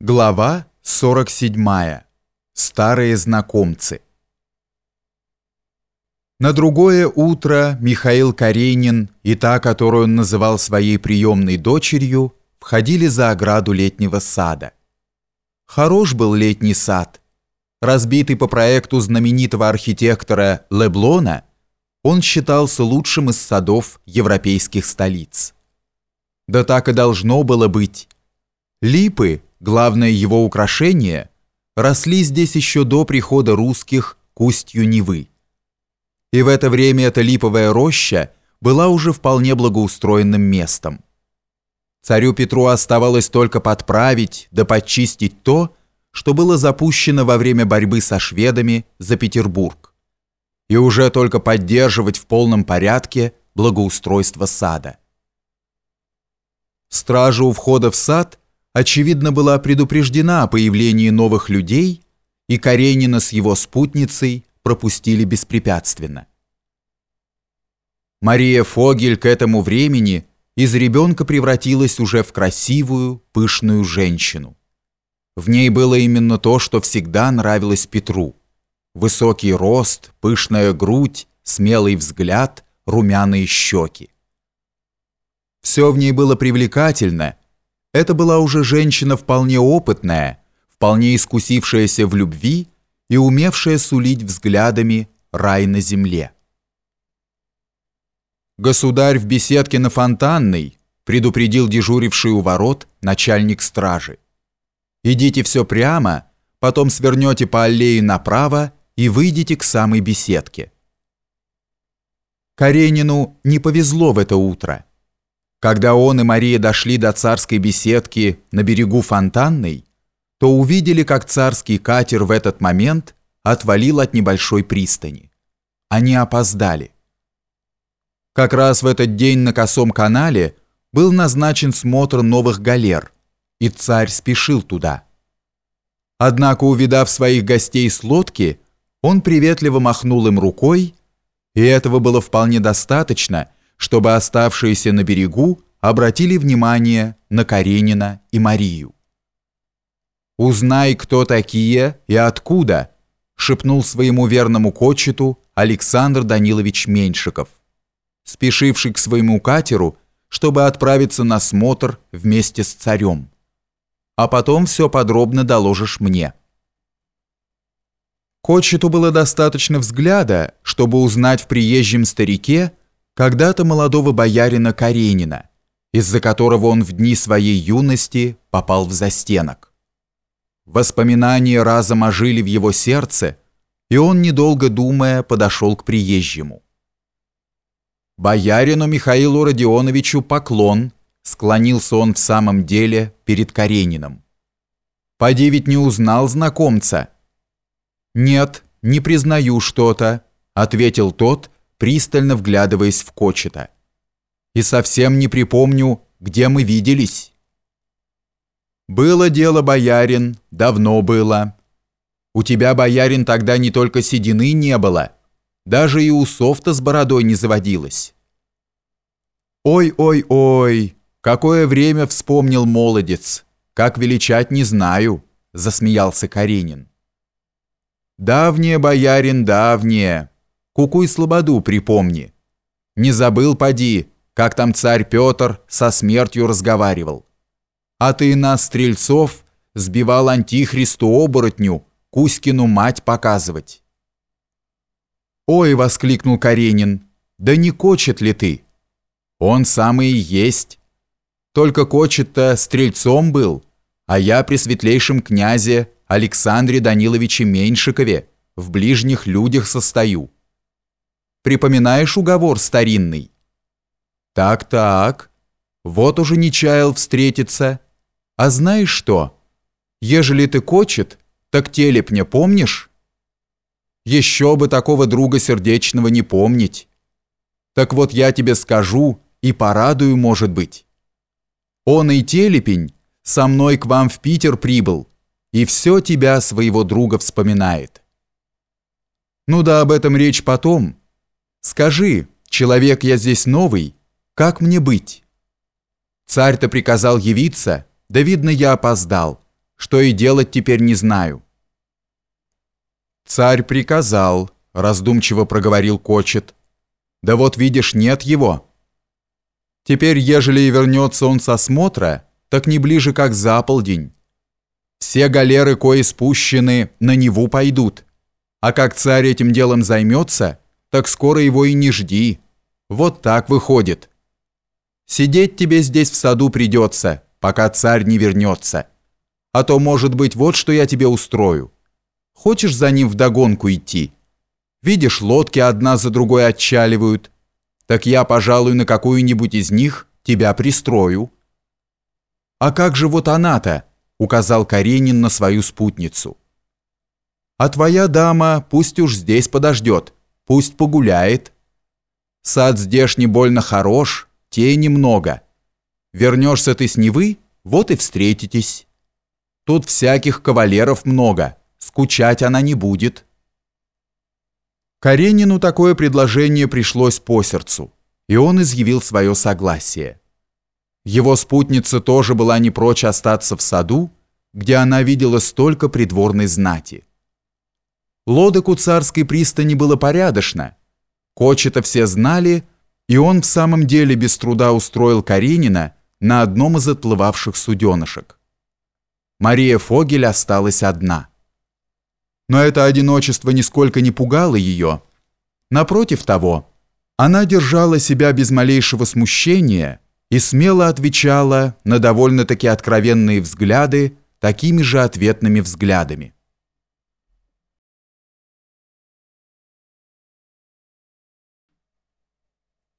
Глава 47. Старые знакомцы. На другое утро Михаил Каренин и та, которую он называл своей приемной дочерью, входили за ограду летнего сада. Хорош был летний сад. Разбитый по проекту знаменитого архитектора Леблона, он считался лучшим из садов европейских столиц. Да так и должно было быть. Липы – главное его украшение, росли здесь еще до прихода русских к Невы. И в это время эта липовая роща была уже вполне благоустроенным местом. Царю Петру оставалось только подправить да подчистить то, что было запущено во время борьбы со шведами за Петербург, и уже только поддерживать в полном порядке благоустройство сада. Стража у входа в сад – очевидно, была предупреждена о появлении новых людей, и Каренина с его спутницей пропустили беспрепятственно. Мария Фогель к этому времени из ребенка превратилась уже в красивую, пышную женщину. В ней было именно то, что всегда нравилось Петру. Высокий рост, пышная грудь, смелый взгляд, румяные щеки. Все в ней было привлекательно – это была уже женщина вполне опытная, вполне искусившаяся в любви и умевшая сулить взглядами рай на земле. «Государь в беседке на Фонтанной», предупредил дежуривший у ворот начальник стражи. «Идите все прямо, потом свернете по аллее направо и выйдете к самой беседке». Каренину не повезло в это утро. Когда он и Мария дошли до царской беседки на берегу Фонтанной, то увидели, как царский катер в этот момент отвалил от небольшой пристани. Они опоздали. Как раз в этот день на Косом канале был назначен смотр новых галер, и царь спешил туда. Однако, увидав своих гостей с лодки, он приветливо махнул им рукой, и этого было вполне достаточно – чтобы оставшиеся на берегу обратили внимание на Каренина и Марию. «Узнай, кто такие и откуда», шепнул своему верному кочету Александр Данилович Меньшиков, спешивший к своему катеру, чтобы отправиться на смотр вместе с царем. А потом все подробно доложишь мне. Кочету было достаточно взгляда, чтобы узнать в приезжем старике когда-то молодого боярина Каренина, из-за которого он в дни своей юности попал в застенок. Воспоминания разом ожили в его сердце, и он, недолго думая, подошел к приезжему. «Боярину Михаилу Родионовичу поклон», склонился он в самом деле перед Карениным. «Поди ведь не узнал знакомца?» «Нет, не признаю что-то», ответил тот, пристально вглядываясь в Кочета. «И совсем не припомню, где мы виделись». «Было дело, боярин, давно было. У тебя, боярин, тогда не только седины не было, даже и усов-то с бородой не заводилось». «Ой-ой-ой, какое время вспомнил молодец, как величать не знаю», засмеялся Каренин. «Давнее, боярин, давнее». Кукуй Слободу припомни. Не забыл, поди, как там царь Петр со смертью разговаривал. А ты нас, стрельцов, сбивал антихристу-оборотню, Кузькину мать показывать. «Ой!» — воскликнул Каренин. «Да не кочет ли ты?» «Он самый и есть. Только кочет-то стрельцом был, а я при светлейшем князе Александре Даниловиче Меньшикове в ближних людях состою». Припоминаешь уговор старинный? Так-так. Вот уже не чаял встретиться. А знаешь что? Ежели ты кочет, так телепня помнишь? Еще бы такого друга сердечного не помнить. Так вот я тебе скажу и порадую, может быть. Он и телепень со мной к вам в Питер прибыл и все тебя, своего друга, вспоминает. Ну да об этом речь потом. Скажи, человек я здесь новый, как мне быть? Царь-то приказал явиться, да видно я опоздал. что и делать теперь не знаю». «Царь приказал», — раздумчиво проговорил Кочет. «Да вот видишь, нет его». Теперь, ежели и вернется он со смотра, так не ближе, как за полдень. Все галеры, кои спущены, на Неву пойдут. А как царь этим делом займется, так скоро его и не жди. Вот так выходит. Сидеть тебе здесь в саду придется, пока царь не вернется. А то, может быть, вот что я тебе устрою. Хочешь за ним вдогонку идти? Видишь, лодки одна за другой отчаливают. Так я, пожалуй, на какую-нибудь из них тебя пристрою. А как же вот она-то? Указал Каренин на свою спутницу. А твоя дама пусть уж здесь подождет, пусть погуляет. Сад здешний больно хорош, тени много. Вернешься ты с Невы, вот и встретитесь. Тут всяких кавалеров много, скучать она не будет». Каренину такое предложение пришлось по сердцу, и он изъявил свое согласие. Его спутница тоже была не прочь остаться в саду, где она видела столько придворной знати. Лодок у царской пристани было порядочно. Кочета все знали, и он в самом деле без труда устроил Каренина на одном из отплывавших суденышек. Мария Фогель осталась одна. Но это одиночество нисколько не пугало ее. Напротив того, она держала себя без малейшего смущения и смело отвечала на довольно-таки откровенные взгляды такими же ответными взглядами.